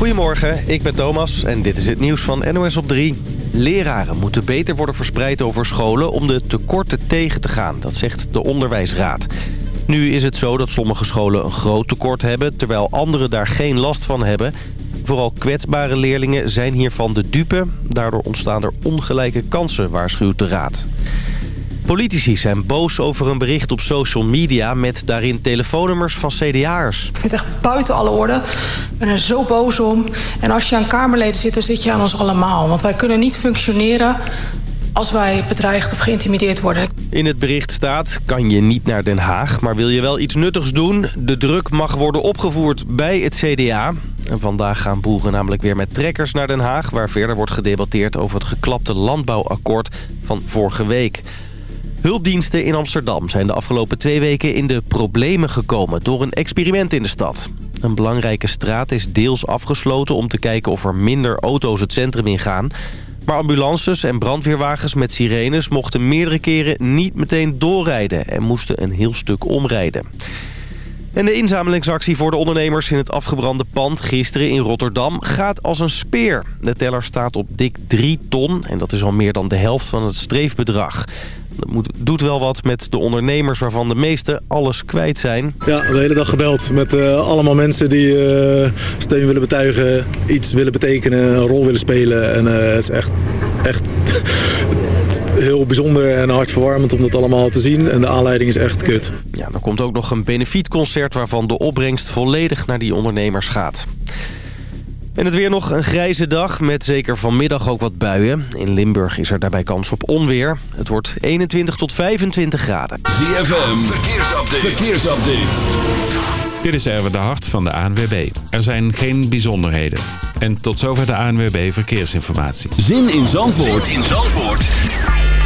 Goedemorgen, ik ben Thomas en dit is het nieuws van NOS op 3. Leraren moeten beter worden verspreid over scholen om de tekorten tegen te gaan. Dat zegt de Onderwijsraad. Nu is het zo dat sommige scholen een groot tekort hebben... terwijl anderen daar geen last van hebben. Vooral kwetsbare leerlingen zijn hiervan de dupe. Daardoor ontstaan er ongelijke kansen, waarschuwt de raad. Politici zijn boos over een bericht op social media... met daarin telefoonnummers van CDA'ers. Ik vind het echt buiten alle orde. Ik ben er zo boos om. En als je aan Kamerleden zit, dan zit je aan ons allemaal. Want wij kunnen niet functioneren als wij bedreigd of geïntimideerd worden. In het bericht staat, kan je niet naar Den Haag, maar wil je wel iets nuttigs doen? De druk mag worden opgevoerd bij het CDA. En vandaag gaan boeren namelijk weer met trekkers naar Den Haag... waar verder wordt gedebatteerd over het geklapte landbouwakkoord van vorige week. Hulpdiensten in Amsterdam zijn de afgelopen twee weken in de problemen gekomen... door een experiment in de stad. Een belangrijke straat is deels afgesloten om te kijken of er minder auto's het centrum ingaan... Maar ambulances en brandweerwagens met sirenes mochten meerdere keren niet meteen doorrijden... en moesten een heel stuk omrijden. En de inzamelingsactie voor de ondernemers in het afgebrande pand gisteren in Rotterdam gaat als een speer. De teller staat op dik 3 ton en dat is al meer dan de helft van het streefbedrag. Dat doet wel wat met de ondernemers waarvan de meeste alles kwijt zijn. Ja, de hele dag gebeld met uh, allemaal mensen die uh, steun willen betuigen, iets willen betekenen, een rol willen spelen. En uh, het is echt, echt heel bijzonder en hartverwarmend om dat allemaal te zien. En de aanleiding is echt kut. Ja, dan komt ook nog een benefietconcert waarvan de opbrengst volledig naar die ondernemers gaat. En het weer nog een grijze dag met zeker vanmiddag ook wat buien. In Limburg is er daarbij kans op onweer. Het wordt 21 tot 25 graden. ZFM, verkeersupdate. verkeersupdate. Dit is Erwin de Hart van de ANWB. Er zijn geen bijzonderheden. En tot zover de ANWB Verkeersinformatie. Zin in Zandvoort, zin in Zandvoort.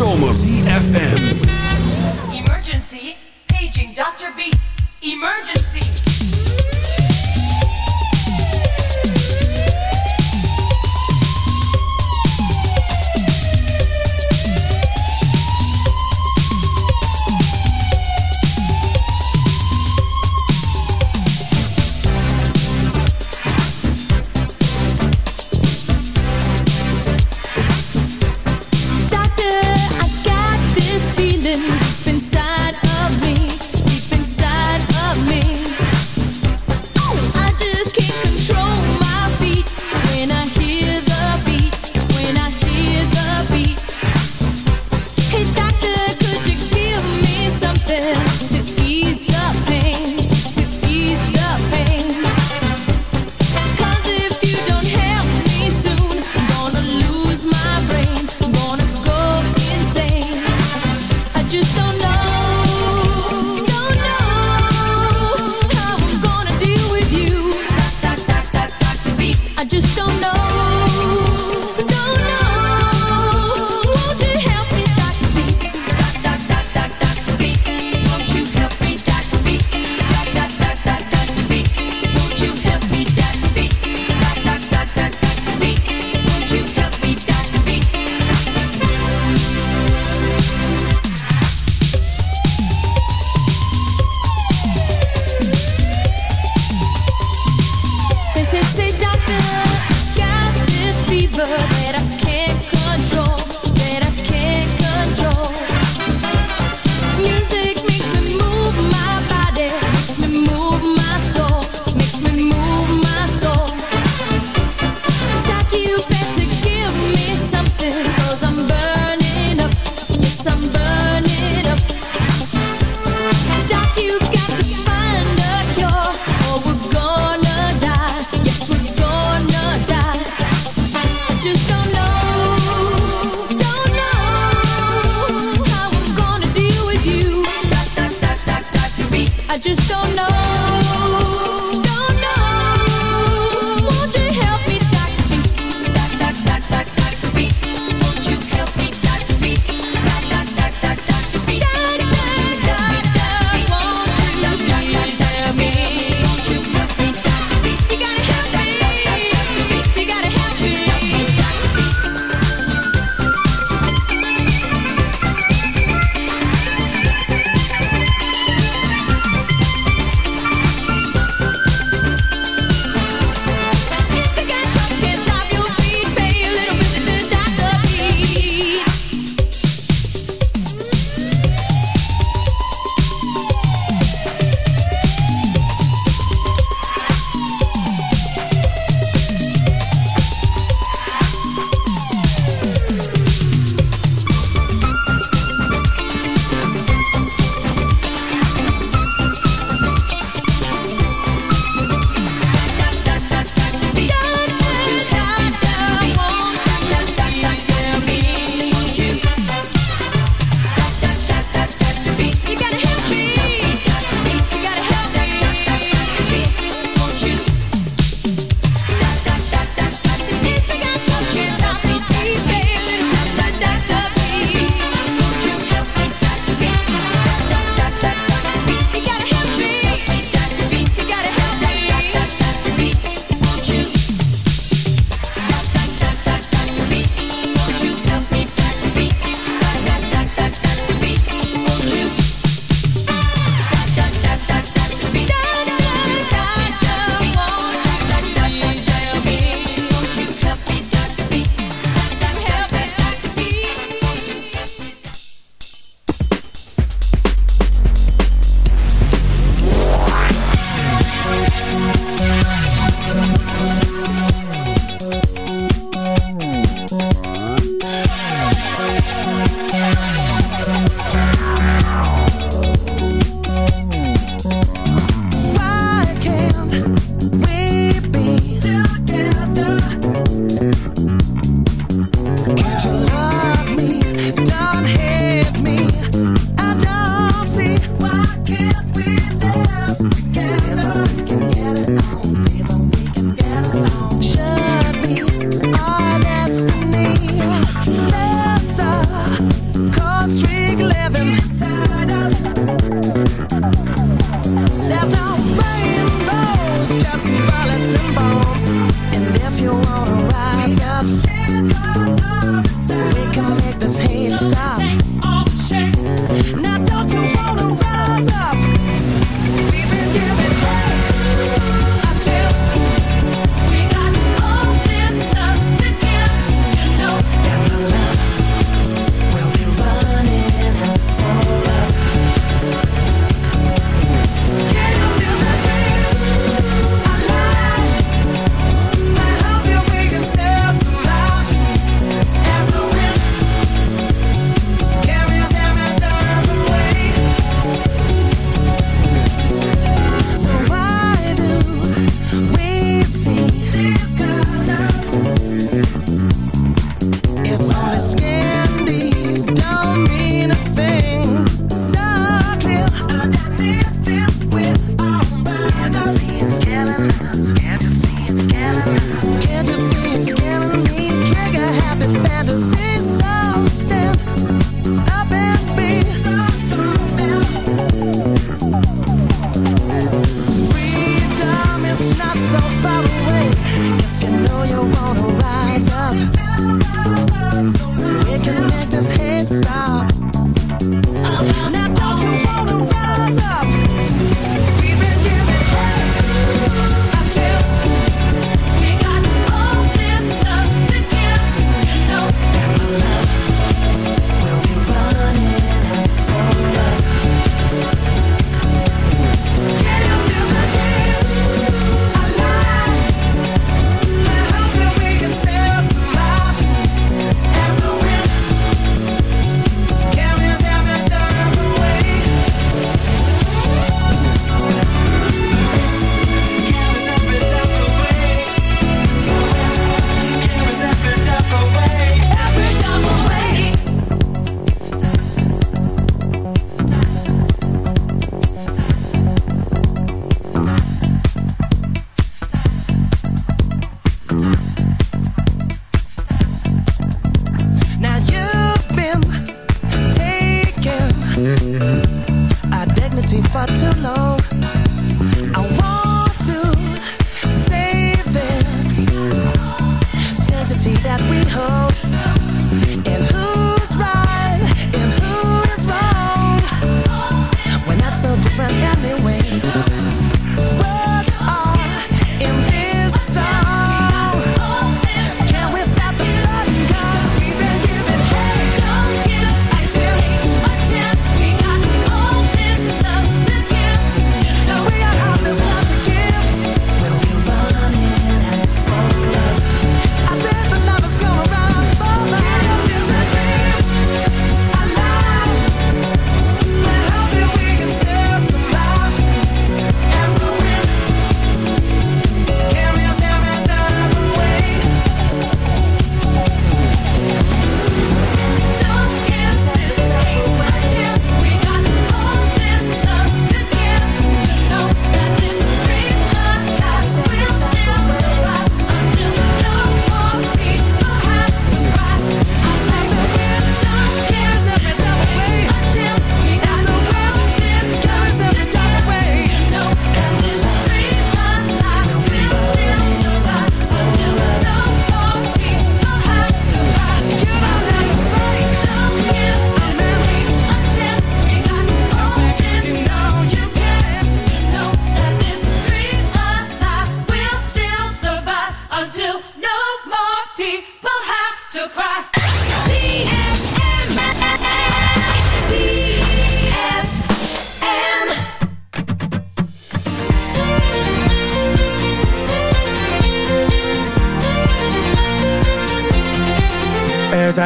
zomer.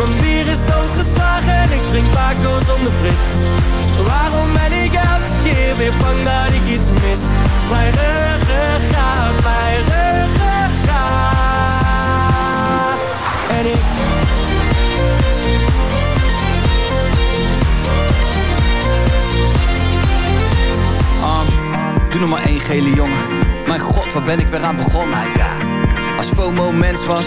Mijn bier is doodgeslagen En ik drink Paco zonder prik. Waarom ben ik elke keer weer bang dat ik iets mis? Mijn ruggengraat, mijn ruggengraat. En ik um, Doe nog maar één gele jongen. Mijn god, waar ben ik weer aan begonnen? Als FOMO mens was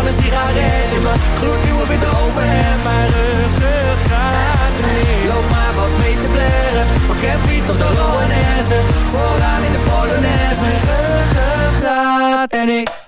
Van een sigaret in mijn gloednieuwe witte overhemd. Mijn ruggengraat niet. Loop maar wat mee te blaren, van Campy tot de Loanesse. Vooraan in de Polonaise. Ruggengraat en ik.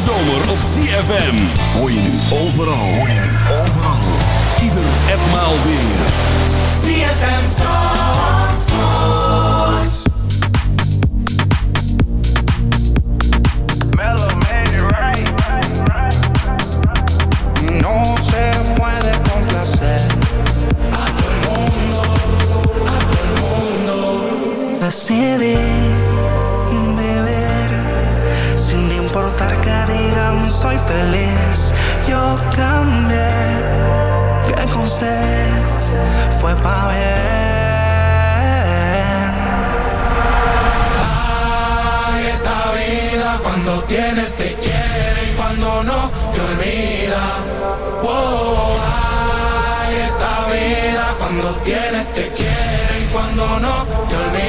de zomer op ZFM. Hoor je nu overal. Hoor je nu overal. Ieder en maal weer. ZFM Zandvoort. No se puede complacer a todo el mundo, a todo el mundo. Decidí soy feliz. Yo cambié, que con usted fue pa' bien. Ay, esta vida cuando tienes te quiere y cuando no te olvida. Wow, ay, esta vida cuando tienes te quiere y cuando no te olvida.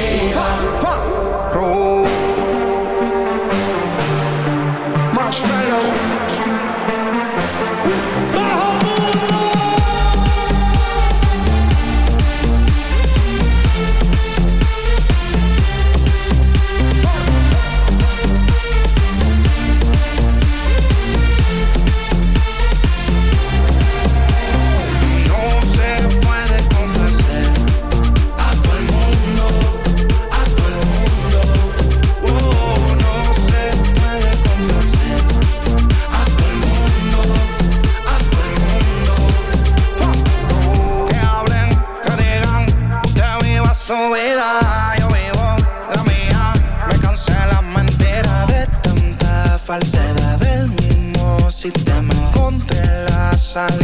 sale.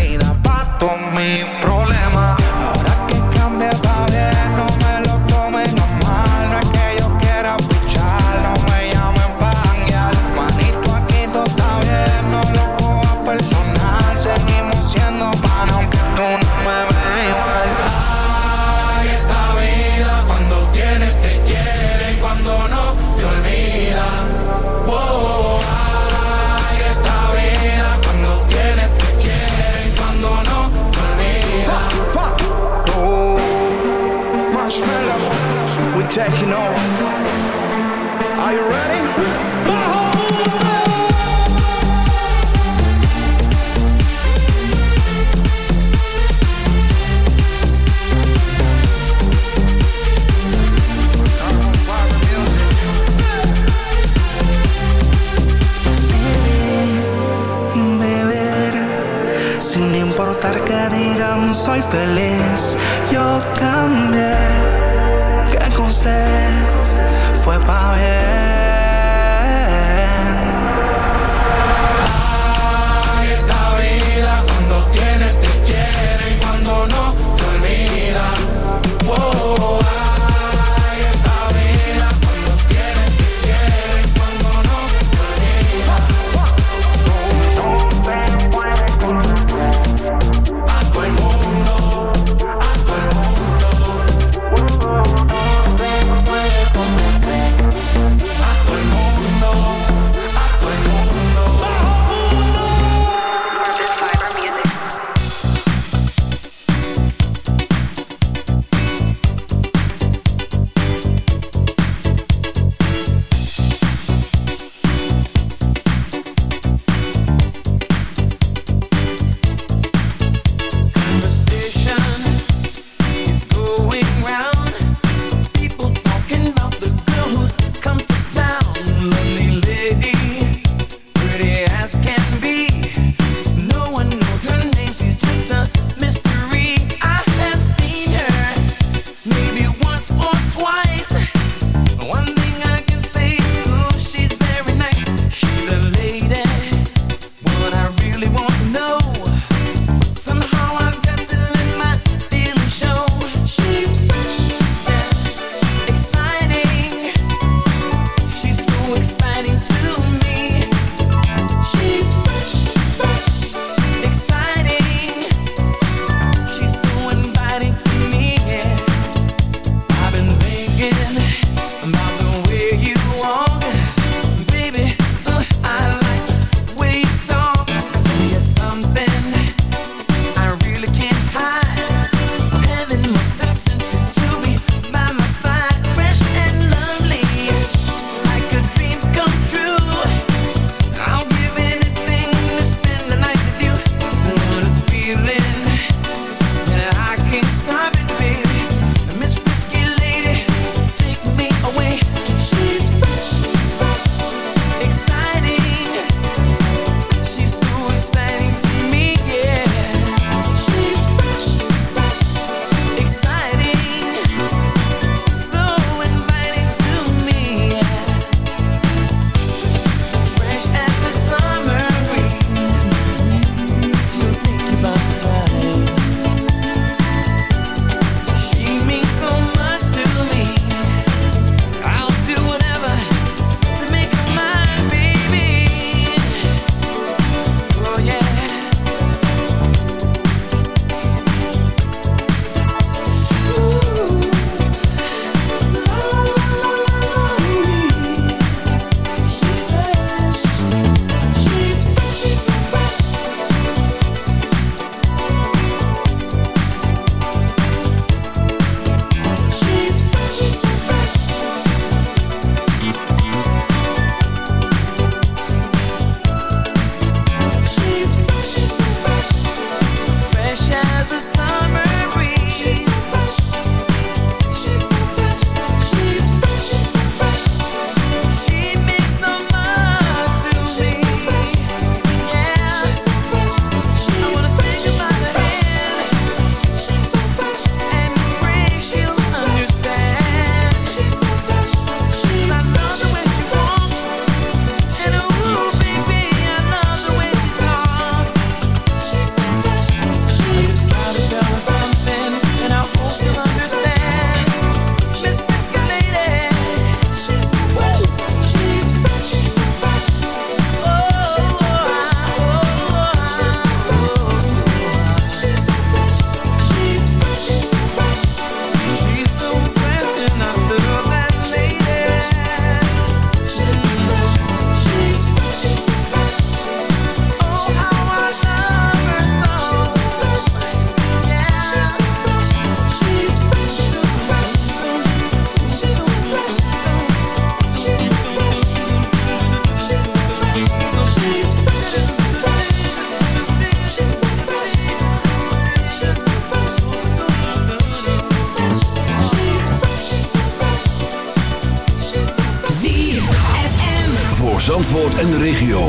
en de regio.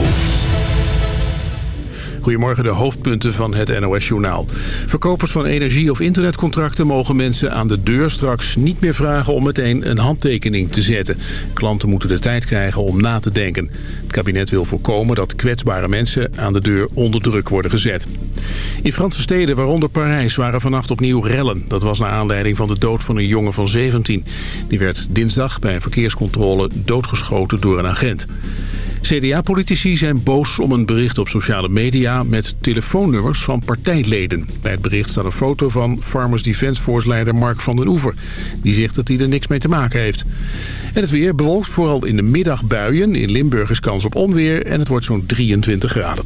Goedemorgen, de hoofdpunten van het NOS-journaal. Verkopers van energie- of internetcontracten mogen mensen aan de deur straks niet meer vragen om meteen een handtekening te zetten. Klanten moeten de tijd krijgen om na te denken. Het kabinet wil voorkomen dat kwetsbare mensen aan de deur onder druk worden gezet. In Franse steden, waaronder Parijs, waren vannacht opnieuw rellen. Dat was naar aanleiding van de dood van een jongen van 17. Die werd dinsdag bij een verkeerscontrole doodgeschoten door een agent. CDA-politici zijn boos om een bericht op sociale media met telefoonnummers van partijleden. Bij het bericht staat een foto van Farmers Defence Force-leider Mark van den Oever. Die zegt dat hij er niks mee te maken heeft. En het weer bewolkt vooral in de middag buien. In Limburg is kans op onweer en het wordt zo'n 23 graden.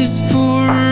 is for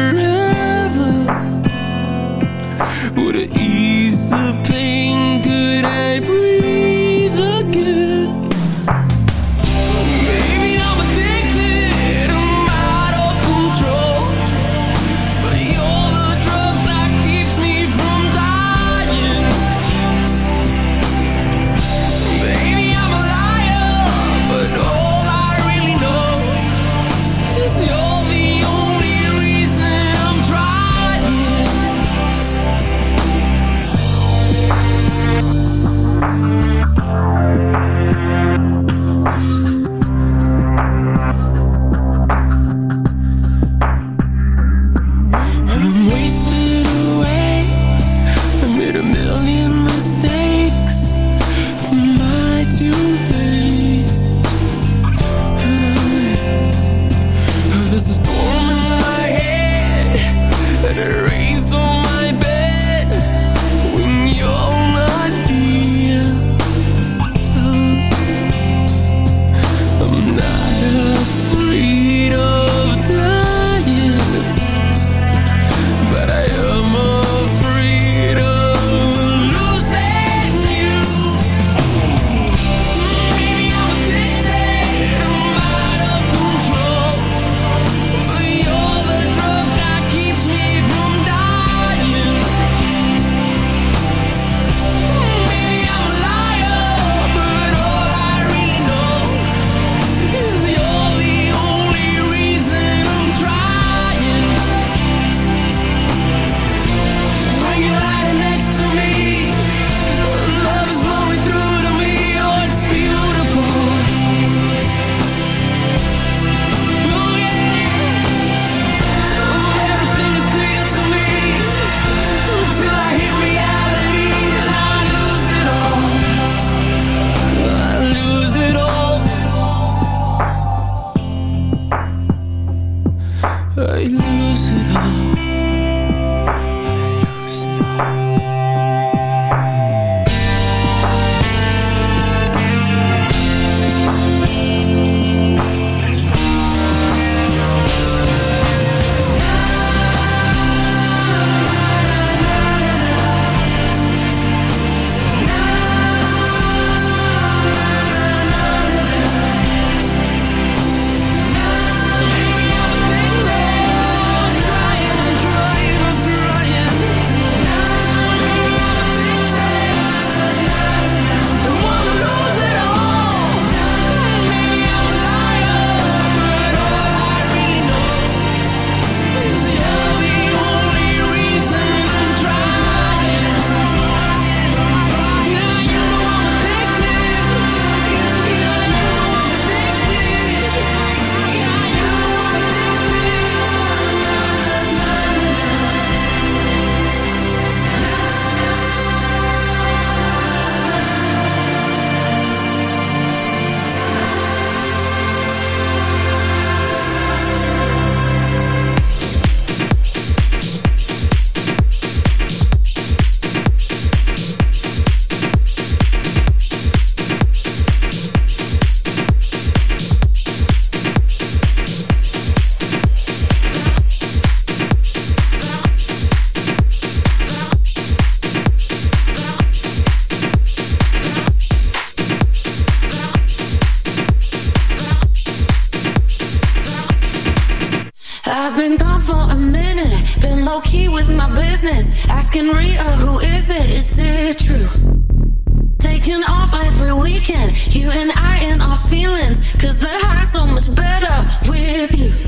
business. Asking Rita, who is it? Is it true? Taking off every weekend, you and I and our feelings. Cause the high's so much better with you.